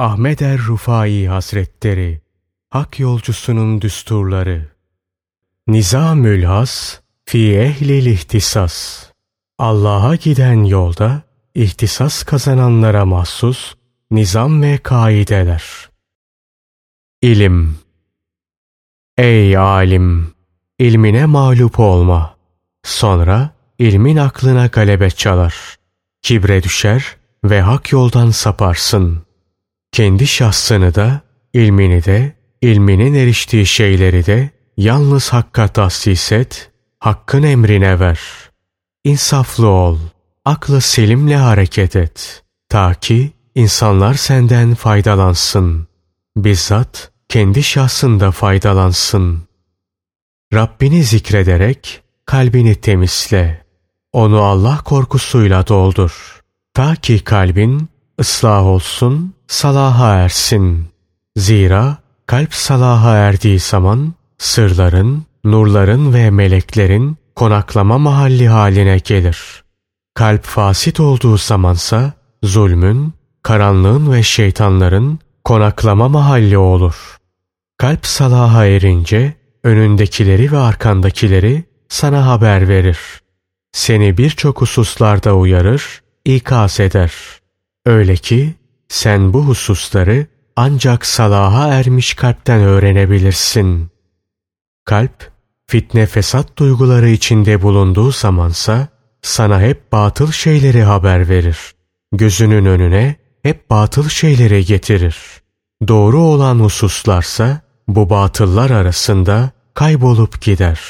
Ahmet er Rufai Hazretleri Hak Yolcusunun Düsturları Nizamül Has Fi Ehlil İhtisas Allah'a giden yolda ihtisas kazananlara mahsus nizam ve kaideler. İlim Ey alim! ilmine mağlup olma. Sonra ilmin aklına galebe çalar. Kibre düşer ve hak yoldan saparsın. Kendi şahsını da, ilmini de, ilminin eriştiği şeyleri de yalnız hakka tahsis et, hakkın emrine ver. İnsaflı ol, aklı selimle hareket et. Ta ki insanlar senden faydalansın. Bizzat kendi şahsında faydalansın. Rabbini zikrederek kalbini temizle. Onu Allah korkusuyla doldur. Ta ki kalbin ıslah olsun, salaha ersin. Zira kalp salaha erdiği zaman sırların, nurların ve meleklerin konaklama mahalli haline gelir. Kalp fasit olduğu zamansa zulmün, karanlığın ve şeytanların konaklama mahalli olur. Kalp salaha erince önündekileri ve arkandakileri sana haber verir. Seni birçok hususlarda uyarır, ikaz eder. Öyle ki sen bu hususları ancak salaha ermiş kalpten öğrenebilirsin. Kalp, fitne fesat duyguları içinde bulunduğu zamansa sana hep batıl şeyleri haber verir. Gözünün önüne hep batıl şeyleri getirir. Doğru olan hususlarsa bu batıllar arasında kaybolup gider.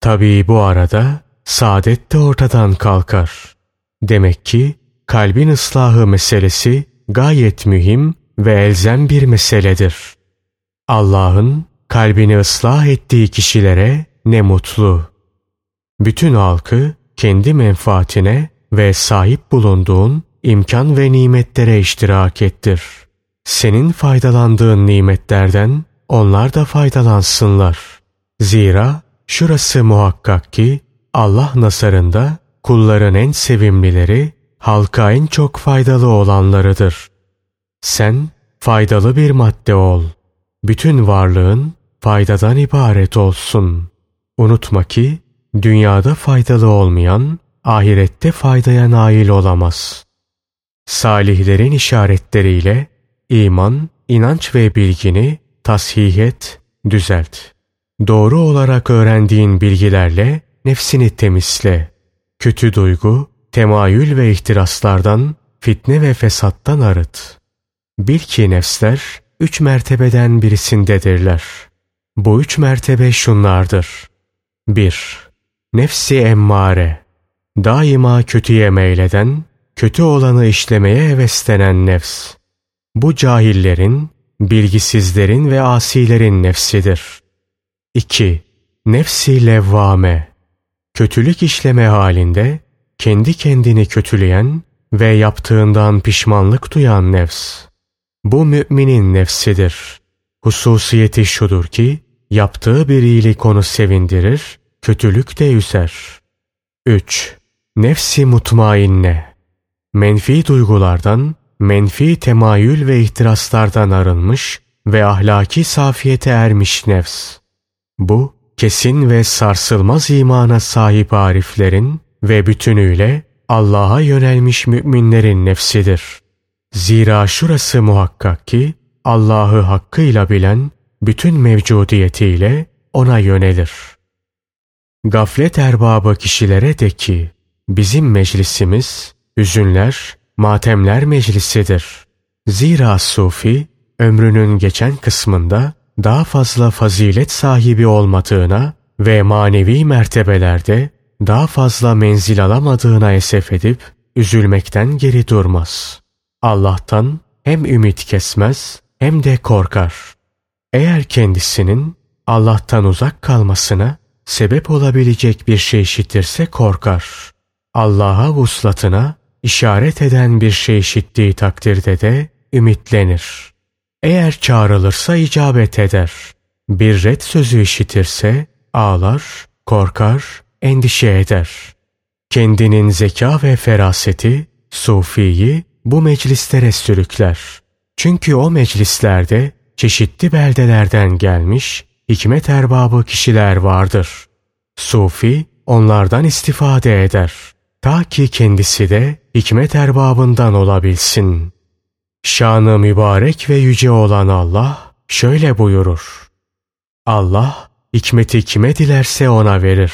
Tabii bu arada saadet de ortadan kalkar. Demek ki kalbin ıslahı meselesi gayet mühim ve elzem bir meseledir. Allah'ın kalbini ıslah ettiği kişilere ne mutlu. Bütün halkı kendi menfaatine ve sahip bulunduğun imkan ve nimetlere iştirak ettir. Senin faydalandığın nimetlerden onlar da faydalansınlar. Zira şurası muhakkak ki Allah nasarında kulların en sevimlileri, halka en çok faydalı olanlarıdır. Sen faydalı bir madde ol. Bütün varlığın faydadan ibaret olsun. Unutma ki dünyada faydalı olmayan ahirette faydaya nail olamaz. Salihlerin işaretleriyle iman, inanç ve bilgini tasih et, düzelt. Doğru olarak öğrendiğin bilgilerle nefsini temizle. Kötü duygu, temayül ve ihtiraslardan, fitne ve fesattan arıt. Bil ki nefsler üç mertebeden birisindedirler. Bu üç mertebe şunlardır. 1. Nefsi emmare. Daima kötüye meyleden, kötü olanı işlemeye heveslenen nefs. Bu cahillerin, bilgisizlerin ve asilerin nefsidir. 2. Nefsi levvame. Kötülük işleme halinde kendi kendini kötüleyen ve yaptığından pişmanlık duyan nefs. Bu müminin nefsidir. Hususiyeti şudur ki yaptığı bir iyilik onu sevindirir, kötülük de üzer. 3. Nefsi mutmainne. Menfi duygulardan, menfi temayül ve ihtiraslardan arınmış ve ahlaki safiyete ermiş nefs. Bu, kesin ve sarsılmaz imana sahip ariflerin ve bütünüyle Allah'a yönelmiş müminlerin nefsidir. Zira şurası muhakkak ki Allah'ı hakkıyla bilen bütün mevcudiyetiyle ona yönelir. Gaflet erbabı kişilere de ki bizim meclisimiz hüzünler, matemler meclisidir. Zira sufi ömrünün geçen kısmında daha fazla fazilet sahibi olmadığına ve manevi mertebelerde daha fazla menzil alamadığına esef edip üzülmekten geri durmaz. Allah'tan hem ümit kesmez hem de korkar. Eğer kendisinin Allah'tan uzak kalmasına sebep olabilecek bir şey işitirse korkar. Allah'a vuslatına işaret eden bir şey işittiği takdirde de ümitlenir. Eğer çağrılırsa icabet eder. Bir red sözü işitirse ağlar, korkar, endişe eder. Kendinin zeka ve feraseti Sufi'yi bu meclislere sürükler. Çünkü o meclislerde çeşitli beldelerden gelmiş hikmet erbabı kişiler vardır. Sufi onlardan istifade eder. Ta ki kendisi de hikmet erbabından olabilsin. Şanı mübarek ve yüce olan Allah şöyle buyurur. Allah hikmeti kime dilerse ona verir.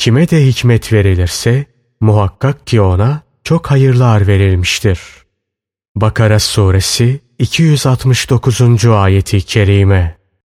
Kime de hikmet verilirse muhakkak ki ona çok hayırlar verilmiştir. Bakara suresi 269. ayeti kerime